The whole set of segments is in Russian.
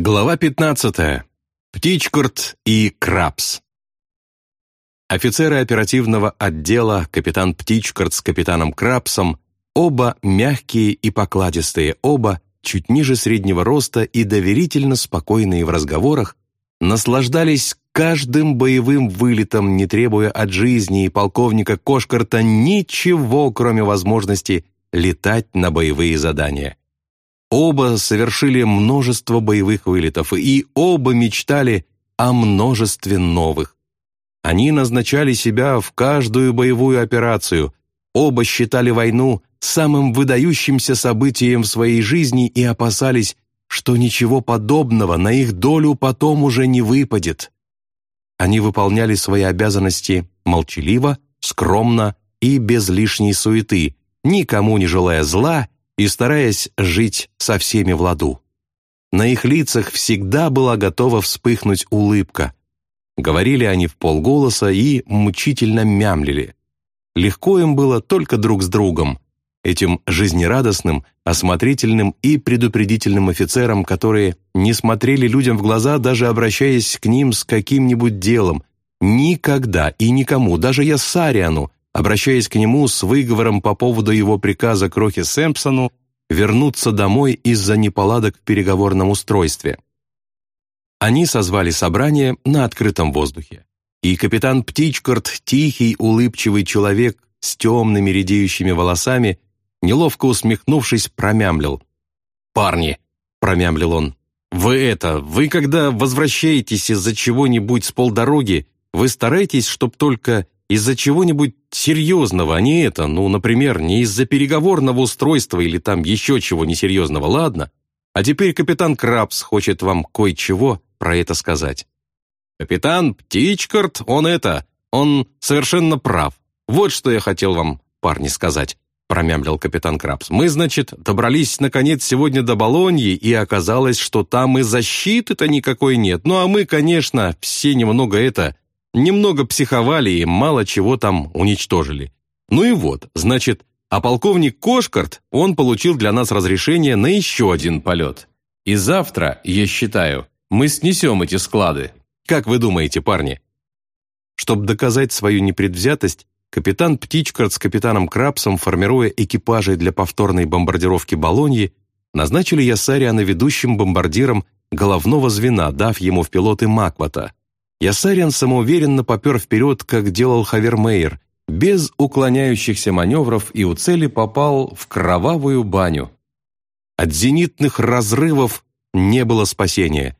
Глава 15. Птичкурт и Крабс. Офицеры оперативного отдела, капитан Птичкурт с капитаном Крабсом, оба мягкие и покладистые, оба чуть ниже среднего роста и доверительно спокойные в разговорах, наслаждались каждым боевым вылетом, не требуя от жизни и полковника Кошкарта ничего, кроме возможности летать на боевые задания. Оба совершили множество боевых вылетов, и оба мечтали о множестве новых. Они назначали себя в каждую боевую операцию, оба считали войну самым выдающимся событием в своей жизни и опасались, что ничего подобного на их долю потом уже не выпадет. Они выполняли свои обязанности молчаливо, скромно и без лишней суеты, никому не желая зла и стараясь жить со всеми в ладу. На их лицах всегда была готова вспыхнуть улыбка. Говорили они в полголоса и мучительно мямлили. Легко им было только друг с другом, этим жизнерадостным, осмотрительным и предупредительным офицерам, которые не смотрели людям в глаза, даже обращаясь к ним с каким-нибудь делом. Никогда и никому, даже я Сариану, обращаясь к нему с выговором по поводу его приказа Крохи Сэмпсону вернуться домой из-за неполадок в переговорном устройстве. Они созвали собрание на открытом воздухе. И капитан Птичкорт, тихий, улыбчивый человек с темными редеющими волосами, неловко усмехнувшись, промямлил. «Парни», — промямлил он, — «вы это, вы когда возвращаетесь из-за чего-нибудь с полдороги, вы стараетесь, чтоб только из-за чего-нибудь серьезного, а не это, ну, например, не из-за переговорного устройства или там еще чего несерьезного, ладно? А теперь капитан Крабс хочет вам кое-чего про это сказать. Капитан Птичкарт, он это, он совершенно прав. Вот что я хотел вам, парни, сказать промямлил капитан Крабс. «Мы, значит, добрались, наконец, сегодня до Болоньи, и оказалось, что там и защиты-то никакой нет. Ну, а мы, конечно, все немного это немного психовали и мало чего там уничтожили. Ну и вот, значит, а полковник Кошкарт, он получил для нас разрешение на еще один полет. И завтра, я считаю, мы снесем эти склады. Как вы думаете, парни? Чтобы доказать свою непредвзятость, капитан Птичкарт с капитаном Крабсом, формируя экипажи для повторной бомбардировки Болоньи, назначили Ясариана ведущим бомбардиром головного звена, дав ему в пилоты Маквата – Ясарин самоуверенно попер вперед, как делал Хавермейер, без уклоняющихся маневров и у цели попал в кровавую баню. От зенитных разрывов не было спасения.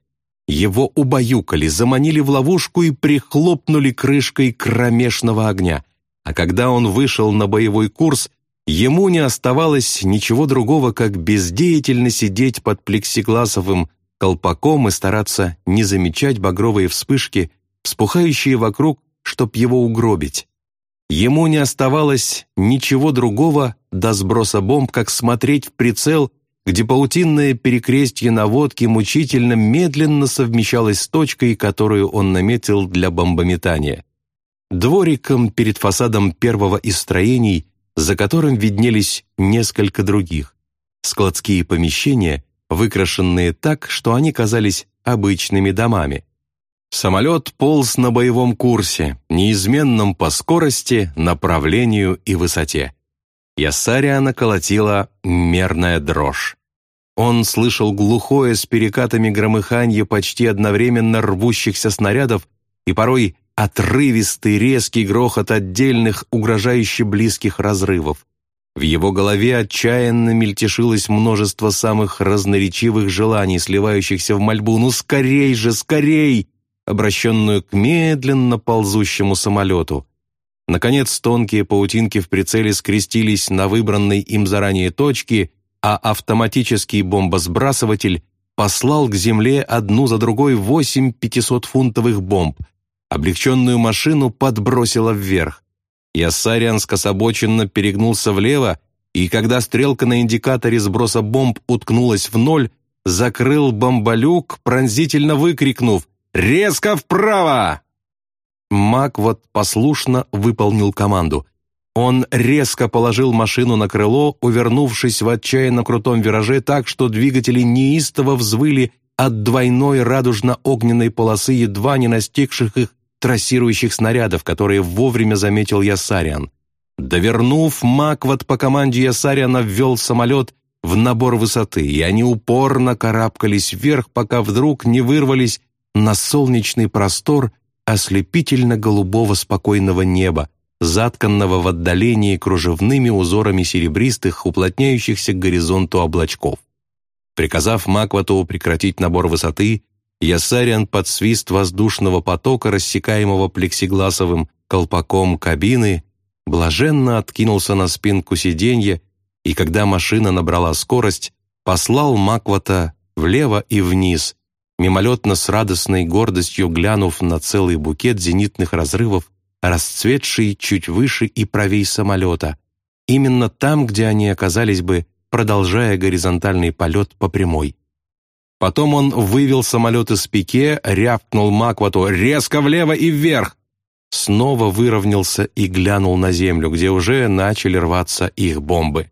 Его убаюкали, заманили в ловушку и прихлопнули крышкой кромешного огня. А когда он вышел на боевой курс, ему не оставалось ничего другого, как бездеятельно сидеть под плексигласовым колпаком и стараться не замечать багровые вспышки, вспухающие вокруг, чтоб его угробить. Ему не оставалось ничего другого до сброса бомб, как смотреть в прицел, где паутинное перекрестье наводки мучительно медленно совмещалось с точкой, которую он наметил для бомбометания. Двориком перед фасадом первого из строений, за которым виднелись несколько других. Складские помещения, выкрашенные так, что они казались обычными домами. Самолет полз на боевом курсе, неизменном по скорости, направлению и высоте. Ясариана колотила мерная дрожь. Он слышал глухое с перекатами громыханье почти одновременно рвущихся снарядов и порой отрывистый резкий грохот отдельных угрожающе близких разрывов. В его голове отчаянно мельтешилось множество самых разноречивых желаний, сливающихся в мольбу «Ну скорей же, скорей!» обращенную к медленно ползущему самолету. Наконец, тонкие паутинки в прицеле скрестились на выбранной им заранее точке, а автоматический бомбосбрасыватель послал к земле одну за другой восемь пятисотфунтовых бомб. Облегченную машину подбросило вверх. Яссариан скособоченно перегнулся влево, и когда стрелка на индикаторе сброса бомб уткнулась в ноль, закрыл бомболюк, пронзительно выкрикнув «Резко вправо!» Мак вот послушно выполнил команду. Он резко положил машину на крыло, увернувшись в отчаянно крутом вираже так, что двигатели неистово взвыли от двойной радужно-огненной полосы едва не настигших их трассирующих снарядов, которые вовремя заметил Ясариан. Довернув, Макват по команде Ясариана ввел самолет в набор высоты, и они упорно карабкались вверх, пока вдруг не вырвались на солнечный простор ослепительно-голубого спокойного неба, затканного в отдалении кружевными узорами серебристых, уплотняющихся к горизонту облачков. Приказав Маквату прекратить набор высоты, Ясариан под свист воздушного потока, рассекаемого плексигласовым колпаком кабины, блаженно откинулся на спинку сиденья и, когда машина набрала скорость, послал Маквата влево и вниз, мимолетно с радостной гордостью глянув на целый букет зенитных разрывов, расцветший чуть выше и правей самолета, именно там, где они оказались бы, продолжая горизонтальный полет по прямой. Потом он вывел самолет из пике, рявкнул Маквату «Резко влево и вверх!» Снова выровнялся и глянул на землю, где уже начали рваться их бомбы.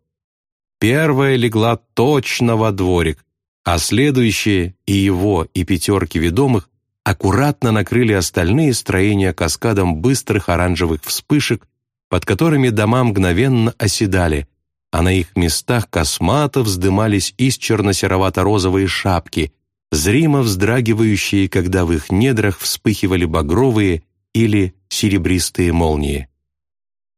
Первая легла точно во дворик, а следующие и его, и пятерки ведомых аккуратно накрыли остальные строения каскадом быстрых оранжевых вспышек, под которыми дома мгновенно оседали, а на их местах космато вздымались из черно-серовато-розовые шапки, зримо вздрагивающие, когда в их недрах вспыхивали багровые или серебристые молнии.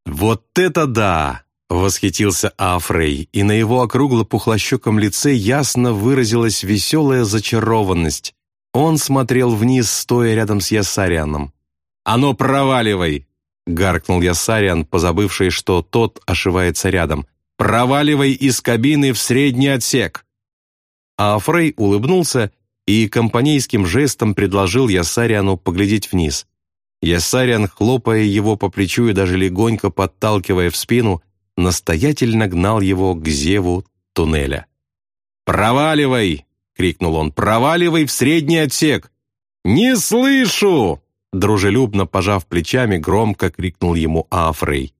«Вот это да!» — восхитился Афрей, и на его округло-пухлощеком лице ясно выразилась веселая зачарованность. Он смотрел вниз, стоя рядом с Ясарианом. «А ну, проваливай!» — гаркнул Ясариан, позабывший, что тот ошивается рядом. «Проваливай из кабины в средний отсек!» А Афрей улыбнулся и компанейским жестом предложил Ясариану поглядеть вниз. Ясариан, хлопая его по плечу и даже легонько подталкивая в спину, настоятельно гнал его к зеву туннеля. «Проваливай!» — крикнул он. «Проваливай в средний отсек!» «Не слышу!» Дружелюбно пожав плечами, громко крикнул ему Афрей.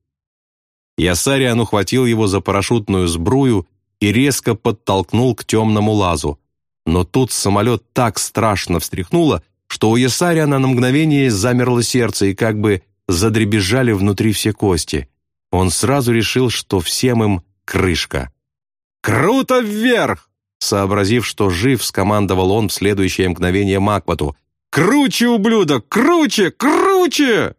Ясариан ухватил его за парашютную сбрую и резко подтолкнул к темному лазу. Но тут самолет так страшно встряхнуло, что у Ясариана на мгновение замерло сердце и как бы задребезжали внутри все кости. Он сразу решил, что всем им крышка. «Круто вверх!» Сообразив, что жив, скомандовал он в следующее мгновение Макпату. «Круче, ублюдок! Круче! Круче!»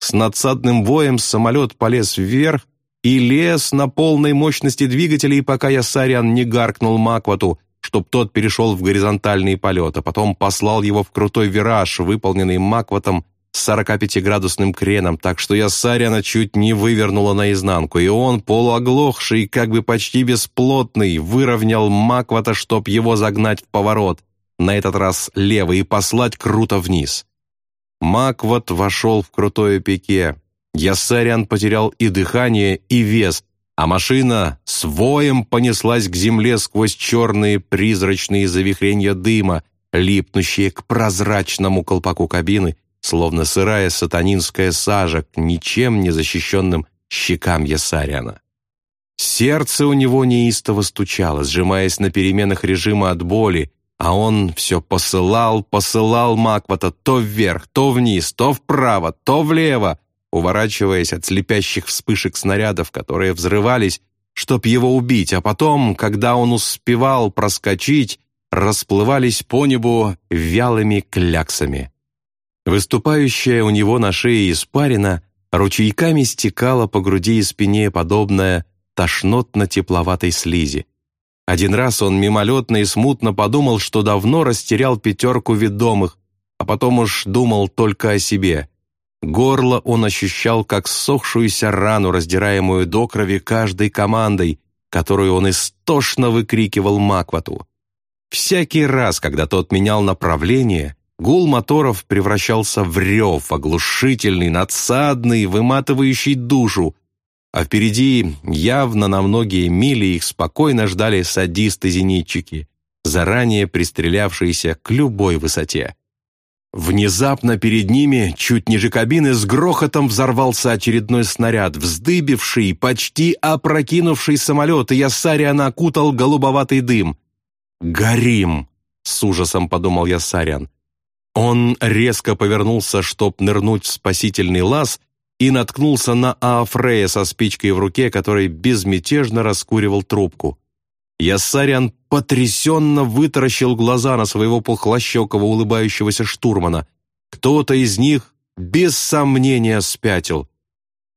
С надсадным воем самолет полез вверх и лез на полной мощности двигателей, пока Ясариан не гаркнул Маквату, чтоб тот перешел в горизонтальный полет, а потом послал его в крутой вираж, выполненный Макватом с 45-градусным креном, так что я Саряна чуть не вывернула наизнанку, и он, полуоглохший, как бы почти бесплотный, выровнял Маквата, чтоб его загнать в поворот, на этот раз левый, и послать круто вниз. Макват вошел в крутое пике. Ясариан потерял и дыхание, и вес, а машина с воем понеслась к земле сквозь черные призрачные завихрения дыма, липнущие к прозрачному колпаку кабины, словно сырая сатанинская сажа к ничем не защищенным щекам Ясариана. Сердце у него неистово стучало, сжимаясь на переменах режима от боли, а он все посылал, посылал Маквата то вверх, то вниз, то вправо, то влево, уворачиваясь от слепящих вспышек снарядов, которые взрывались, чтоб его убить, а потом, когда он успевал проскочить, расплывались по небу вялыми кляксами. Выступающая у него на шее испарина ручейками стекала по груди и спине, подобная тошнотно-тепловатой слизи. Один раз он мимолетно и смутно подумал, что давно растерял пятерку ведомых, а потом уж думал только о себе. Горло он ощущал как ссохшуюся рану, раздираемую до крови каждой командой, которую он истошно выкрикивал Маквату. Всякий раз, когда тот менял направление, Гул моторов превращался в рев, оглушительный, надсадный, выматывающий душу, а впереди, явно на многие мили, их спокойно ждали садисты-зенитчики, заранее пристрелявшиеся к любой высоте. Внезапно перед ними, чуть ниже кабины, с грохотом взорвался очередной снаряд, вздыбивший, почти опрокинувший самолет, и Ясариана окутал голубоватый дым. «Горим!» с ужасом подумал я Сарян. Он резко повернулся, чтоб нырнуть в спасительный лаз, и наткнулся на Аафрея со спичкой в руке, который безмятежно раскуривал трубку. Яссарян потрясенно вытаращил глаза на своего пухлощекого улыбающегося штурмана. Кто-то из них без сомнения спятил.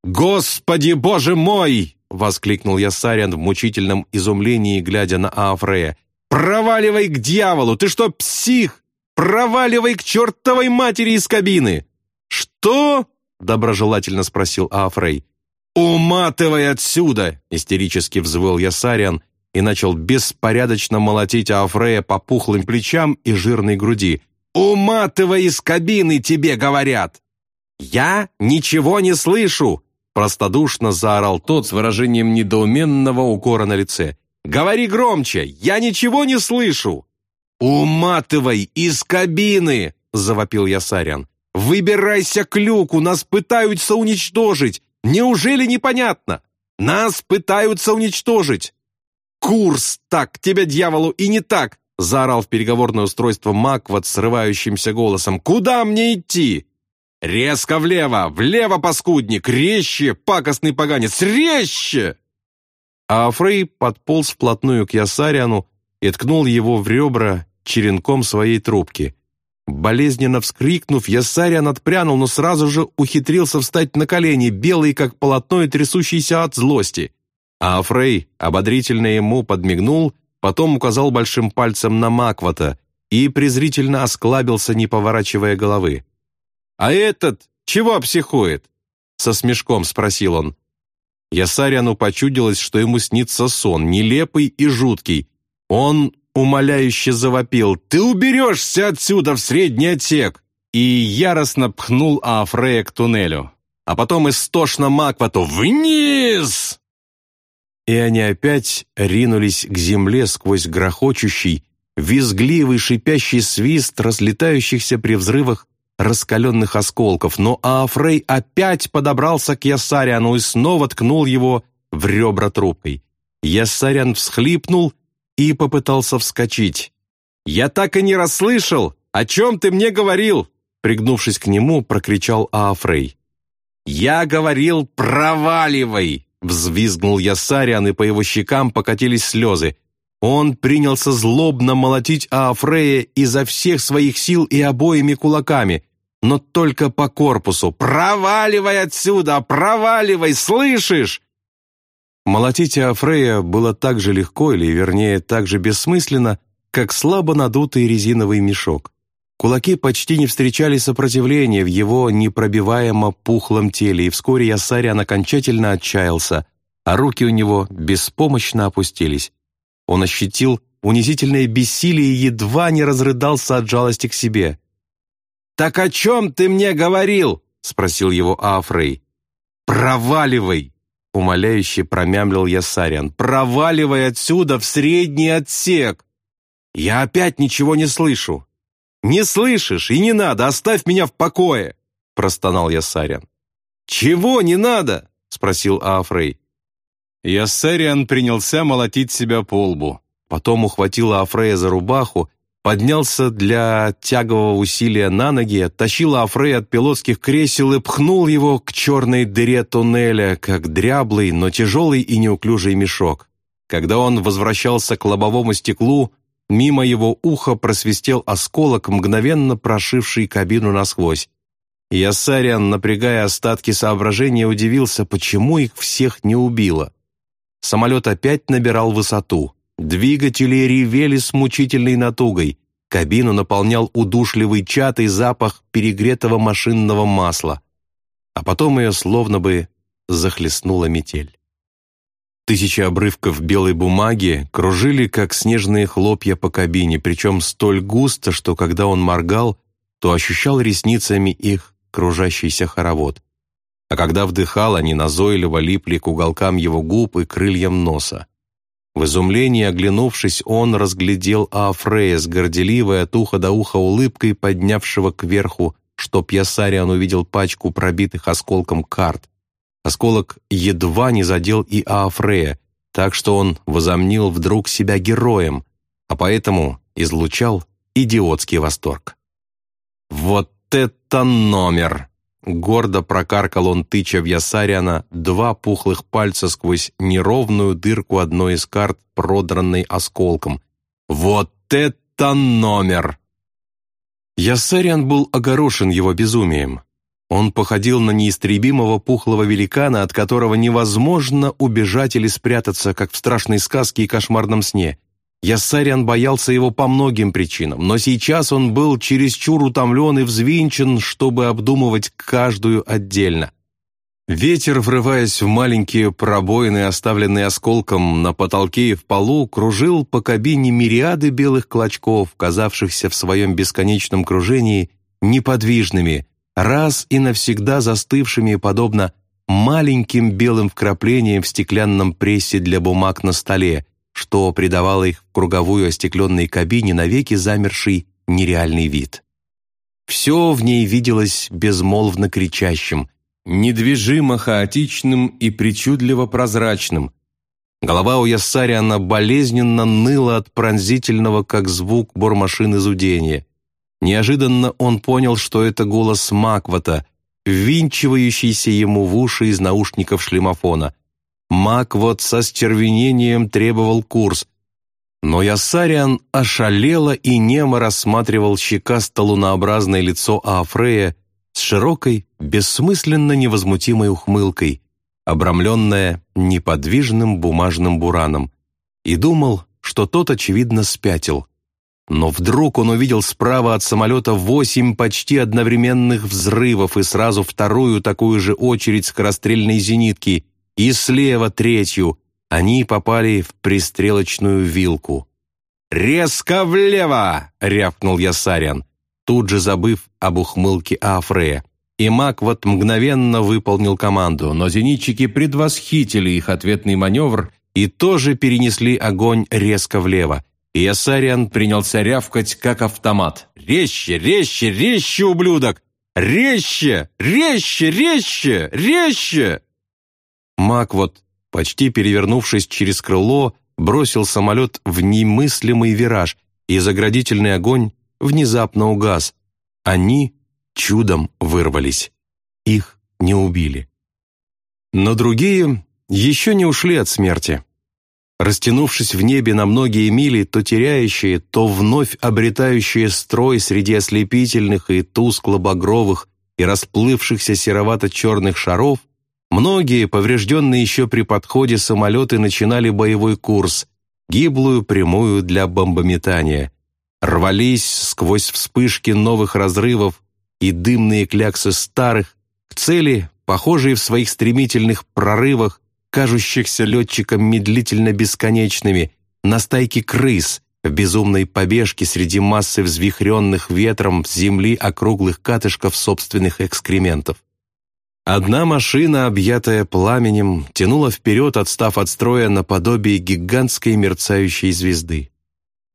«Господи, боже мой!» — воскликнул Яссарян в мучительном изумлении, глядя на Аафрея. «Проваливай к дьяволу! Ты что, псих? Проваливай к чертовой матери из кабины!» «Что?» — доброжелательно спросил Аафрей. «Уматывай отсюда!» — истерически взвыл Ясариан и начал беспорядочно молотить Аафрея по пухлым плечам и жирной груди. «Уматывай из кабины, тебе говорят!» «Я ничего не слышу!» Простодушно заорал тот с выражением недоуменного укора на лице. «Говори громче! Я ничего не слышу!» «Уматывай из кабины!» — завопил Ясарян. «Выбирайся к люку! Нас пытаются уничтожить! Неужели непонятно? Нас пытаются уничтожить!» «Курс! Так, тебя, дьяволу, и не так!» — заорал в переговорное устройство Маквот срывающимся голосом. «Куда мне идти?» «Резко влево! Влево, паскудник! Резче, пакостный поганец! Резче!» А Афрей подполз вплотную к Ясариану и ткнул его в ребра черенком своей трубки. Болезненно вскрикнув, Ясариан отпрянул, но сразу же ухитрился встать на колени, белый как полотно и трясущийся от злости. А Афрей ободрительно ему подмигнул, потом указал большим пальцем на Маквата и презрительно осклабился, не поворачивая головы. «А этот чего психует?» Со смешком спросил он. Ясаряну почудилось, что ему снится сон, нелепый и жуткий. Он умоляюще завопил «Ты уберешься отсюда в средний отсек!» и яростно пхнул Афрея к туннелю. А потом истошно Маквату «Вниз!» и они опять ринулись к земле сквозь грохочущий, визгливый шипящий свист разлетающихся при взрывах раскаленных осколков, но Аафрей опять подобрался к Ясариану и снова ткнул его в ребра трубкой. Ясарян всхлипнул и попытался вскочить. «Я так и не расслышал! О чем ты мне говорил?» Пригнувшись к нему, прокричал Аафрей. «Я говорил, проваливай!» Взвизгнул Ясариан, и по его щекам покатились слезы. Он принялся злобно молотить Аафрея изо всех своих сил и обоими кулаками, но только по корпусу. «Проваливай отсюда! Проваливай! Слышишь?» Молотить Аафрея было так же легко, или, вернее, так же бессмысленно, как слабо надутый резиновый мешок. Кулаки почти не встречали сопротивления в его непробиваемо пухлом теле, и вскоре Ясариан окончательно отчаялся, а руки у него беспомощно опустились. Он ощутил унизительное бессилие и едва не разрыдался от жалости к себе. «Так о чем ты мне говорил?» — спросил его Афрей. «Проваливай!» — умоляюще промямлил Ясариан. «Проваливай отсюда в средний отсек!» «Я опять ничего не слышу!» «Не слышишь, и не надо, оставь меня в покое!» — простонал Ясариан. «Чего не надо?» — спросил Афрей. Ясариан принялся молотить себя по лбу. Потом ухватил Афрея за рубаху, поднялся для тягового усилия на ноги, оттащил Афрея от пилотских кресел и пхнул его к черной дыре туннеля, как дряблый, но тяжелый и неуклюжий мешок. Когда он возвращался к лобовому стеклу, Мимо его уха просвистел осколок, мгновенно прошивший кабину насквозь. Ясариан, напрягая остатки соображения, удивился, почему их всех не убило. Самолет опять набирал высоту. Двигатели ревели с мучительной натугой. Кабину наполнял удушливый чатый запах перегретого машинного масла. А потом ее словно бы захлестнула метель. Тысячи обрывков белой бумаги кружили, как снежные хлопья по кабине, причем столь густо, что когда он моргал, то ощущал ресницами их кружащийся хоровод. А когда вдыхал, они назойливо липли к уголкам его губ и крыльям носа. В изумлении оглянувшись, он разглядел Аафрея с горделивой от уха до уха улыбкой, поднявшего кверху, чтоб Ясариан увидел пачку пробитых осколком карт, Осколок едва не задел и Аафрея, так что он возомнил вдруг себя героем, а поэтому излучал идиотский восторг. «Вот это номер!» Гордо прокаркал он, тыча в Ясариана два пухлых пальца сквозь неровную дырку одной из карт, продранной осколком. «Вот это номер!» Ясариан был огорошен его безумием. Он походил на неистребимого пухлого великана, от которого невозможно убежать или спрятаться, как в страшной сказке и кошмарном сне – Яссариан боялся его по многим причинам, но сейчас он был чересчур утомлен и взвинчен, чтобы обдумывать каждую отдельно. Ветер, врываясь в маленькие пробоины, оставленные осколком на потолке и в полу, кружил по кабине мириады белых клочков, казавшихся в своем бесконечном кружении неподвижными, раз и навсегда застывшими, подобно маленьким белым вкраплениям в стеклянном прессе для бумаг на столе, что придавало их в круговую остекленной кабине навеки замерший нереальный вид. Все в ней виделось безмолвно кричащим, недвижимо хаотичным и причудливо прозрачным. Голова у Яссариана болезненно ныла от пронзительного, как звук бормашины зудения. Неожиданно он понял, что это голос Маквата, ввинчивающийся ему в уши из наушников шлемофона. Мак вот со стервенением требовал курс. Но Ясариан ошалело и немо рассматривал щекасто-лунообразное лицо Аафрея с широкой, бессмысленно невозмутимой ухмылкой, обрамленное неподвижным бумажным бураном, и думал, что тот, очевидно, спятил. Но вдруг он увидел справа от самолета восемь почти одновременных взрывов и сразу вторую такую же очередь скорострельной зенитки, и слева третью, они попали в пристрелочную вилку. «Резко влево!» — рявкнул Ясарян, тут же забыв об ухмылке Афрея. И Маквот мгновенно выполнил команду, но зенитчики предвосхитили их ответный маневр и тоже перенесли огонь резко влево. И Ясариан принялся рявкать, как автомат. «Резче, резче, резче, ублюдок! Резче, резче, резче, резче!» Мак вот, почти перевернувшись через крыло, бросил самолет в немыслимый вираж, и заградительный огонь внезапно угас. Они чудом вырвались. Их не убили. Но другие еще не ушли от смерти. Растянувшись в небе на многие мили, то теряющие, то вновь обретающие строй среди ослепительных и тускло-багровых и расплывшихся серовато-черных шаров, Многие, поврежденные еще при подходе самолеты, начинали боевой курс, гиблую прямую для бомбометания. Рвались сквозь вспышки новых разрывов и дымные кляксы старых к цели, похожие в своих стремительных прорывах, кажущихся летчикам медлительно бесконечными, на стайки крыс в безумной побежке среди массы взвихренных ветром земли округлых катышков собственных экскрементов. Одна машина, объятая пламенем, тянула вперед, отстав от строя наподобие гигантской мерцающей звезды.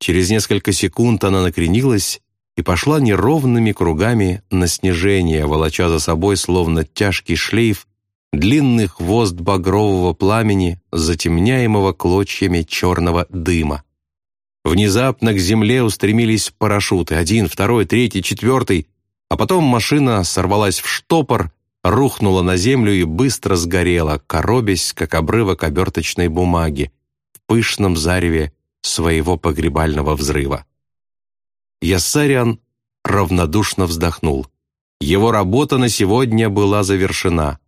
Через несколько секунд она накренилась и пошла неровными кругами на снижение, волоча за собой словно тяжкий шлейф длинный хвост багрового пламени, затемняемого клочьями черного дыма. Внезапно к земле устремились парашюты, один, второй, третий, четвертый, а потом машина сорвалась в штопор, рухнула на землю и быстро сгорела, коробясь, как обрывок оберточной бумаги, в пышном зареве своего погребального взрыва. Яссариан равнодушно вздохнул. Его работа на сегодня была завершена.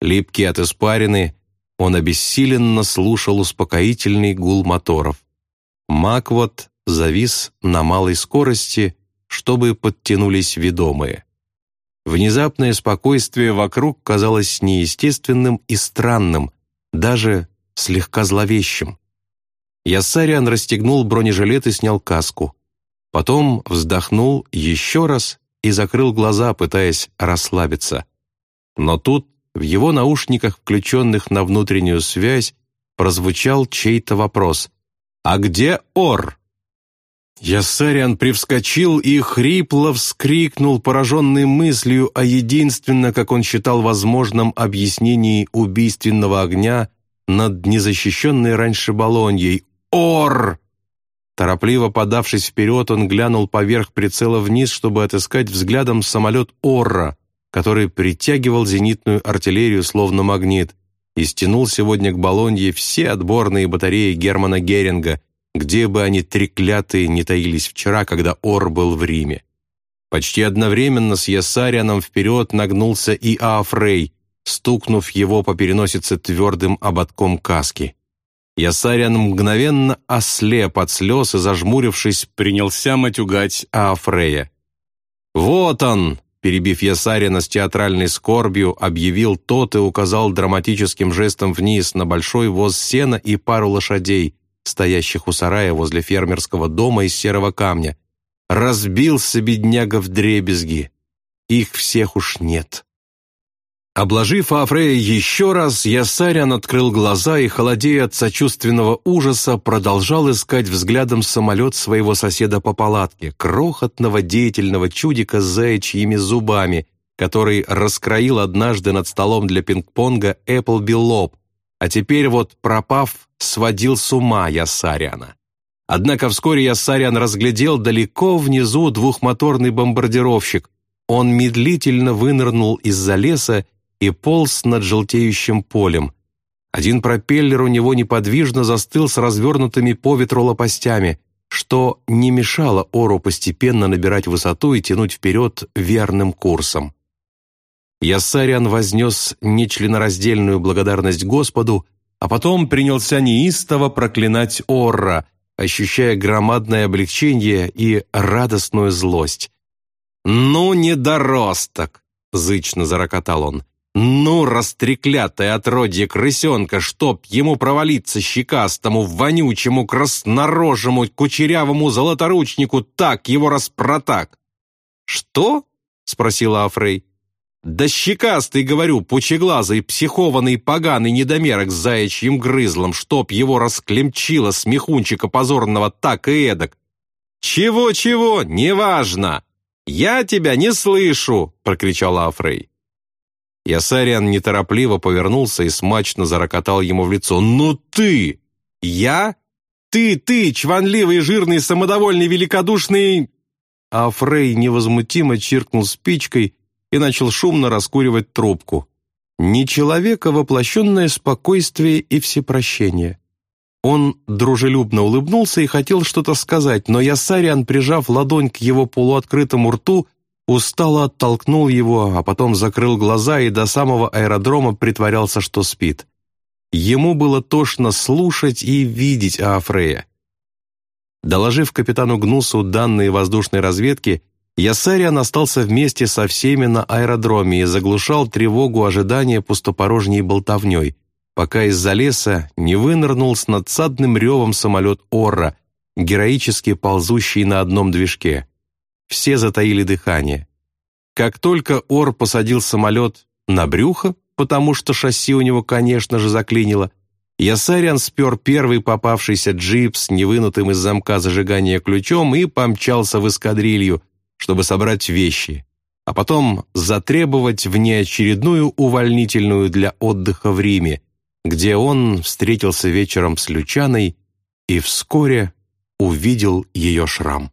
Липкий от испарины, он обессиленно слушал успокоительный гул моторов. Маквот завис на малой скорости, чтобы подтянулись ведомые. Внезапное спокойствие вокруг казалось неестественным и странным, даже слегка зловещим. Яссариан расстегнул бронежилет и снял каску. Потом вздохнул еще раз и закрыл глаза, пытаясь расслабиться. Но тут в его наушниках, включенных на внутреннюю связь, прозвучал чей-то вопрос. «А где Ор?» Ясариан привскочил и хрипло вскрикнул, пораженный мыслью о единственно, как он считал возможном, объяснении убийственного огня над незащищенной раньше Болоньей. «Ор!» Торопливо подавшись вперед, он глянул поверх прицела вниз, чтобы отыскать взглядом самолет «Орра», который притягивал зенитную артиллерию словно магнит и стянул сегодня к Болонье все отборные батареи Германа Геринга, где бы они треклятые не таились вчера, когда Ор был в Риме. Почти одновременно с Ясарианом вперед нагнулся и Аафрей, стукнув его по переносице твердым ободком каски. Ясариан мгновенно ослеп от слез и, зажмурившись, принялся матюгать Аафрея. «Вот он!» перебив Ясарина с театральной скорбью, объявил тот и указал драматическим жестом вниз на большой воз сена и пару лошадей, стоящих у сарая возле фермерского дома из серого камня. Разбился бедняга в дребезги. Их всех уж нет. Обложив Афрея еще раз, Ясарян открыл глаза и, холодея от сочувственного ужаса, продолжал искать взглядом самолет своего соседа по палатке, крохотного деятельного чудика с заячьими зубами, который раскроил однажды над столом для пинг-понга Эпплби лоб, а теперь вот, пропав, сводил с ума Ясаряна. Однако вскоре Ясарян разглядел далеко внизу двухмоторный бомбардировщик. Он медлительно вынырнул из-за леса и полз над желтеющим полем. Один пропеллер у него неподвижно застыл с развернутыми по ветру лопастями, что не мешало Ору постепенно набирать высоту и тянуть вперед верным курсом. Ясариан вознес нечленораздельную благодарность Господу, а потом принялся неистово проклинать Орра, ощущая громадное облегчение и радостную злость. «Ну, недоросток!» — зычно зарокотал он. «Ну, растреклятое отродье крысенка, чтоб ему провалиться щекастому, вонючему, краснорожему, кучерявому золоторучнику, так его распротак!» «Что?» — спросила Афрей. «Да щекастый, говорю, пучеглазый, психованный, поганый недомерок с заячьим грызлом, чтоб его расклемчило смехунчика позорного так и эдак!» «Чего-чего, неважно! Я тебя не слышу!» — прокричала Афрей. Ясариан неторопливо повернулся и смачно зарокотал ему в лицо. «Ну ты! Я? Ты, ты, чванливый, жирный, самодовольный, великодушный...» А Фрей невозмутимо чиркнул спичкой и начал шумно раскуривать трубку. Не человека воплощенное спокойствие и всепрощение. Он дружелюбно улыбнулся и хотел что-то сказать, но Ясариан, прижав ладонь к его полуоткрытому рту, устало оттолкнул его, а потом закрыл глаза и до самого аэродрома притворялся, что спит. Ему было тошно слушать и видеть Аафрея. Доложив капитану Гнусу данные воздушной разведки, Ясариан остался вместе со всеми на аэродроме и заглушал тревогу ожидания пустопорожней болтовней, пока из-за леса не вынырнул с надсадным ревом самолет Орра, героически ползущий на одном движке. Все затаили дыхание. Как только Ор посадил самолет на брюхо, потому что шасси у него, конечно же, заклинило, Ясариан спер первый попавшийся джип с невынутым из замка зажигания ключом и помчался в эскадрилью, чтобы собрать вещи, а потом затребовать внеочередную увольнительную для отдыха в Риме, где он встретился вечером с Лючаной и вскоре увидел ее шрам.